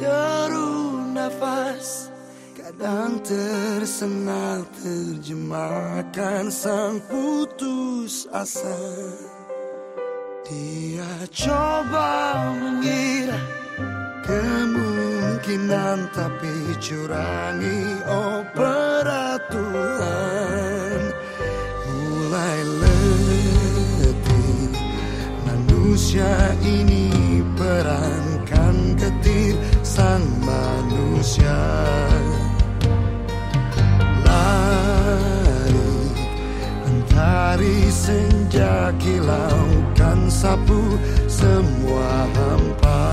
Deru nafas Kadang tersengal terjemahkan sang putus asa. Dia coba mengira Kemungkinan tapi curangi oh peraturan Mulai letih manusia ini sang manusia. Lari Mentari senja kilaukan sapu semua hampa.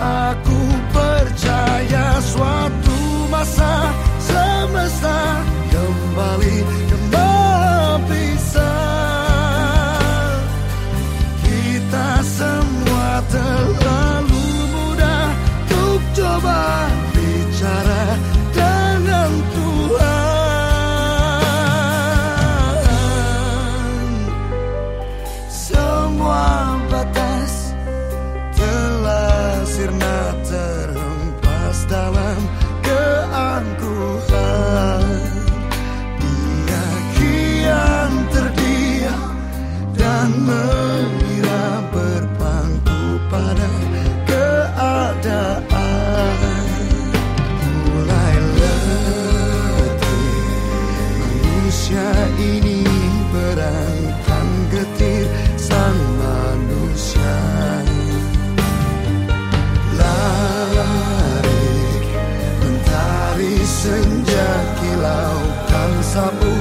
Aku percaya suatu masa semesta kembali senja kilau kan sapu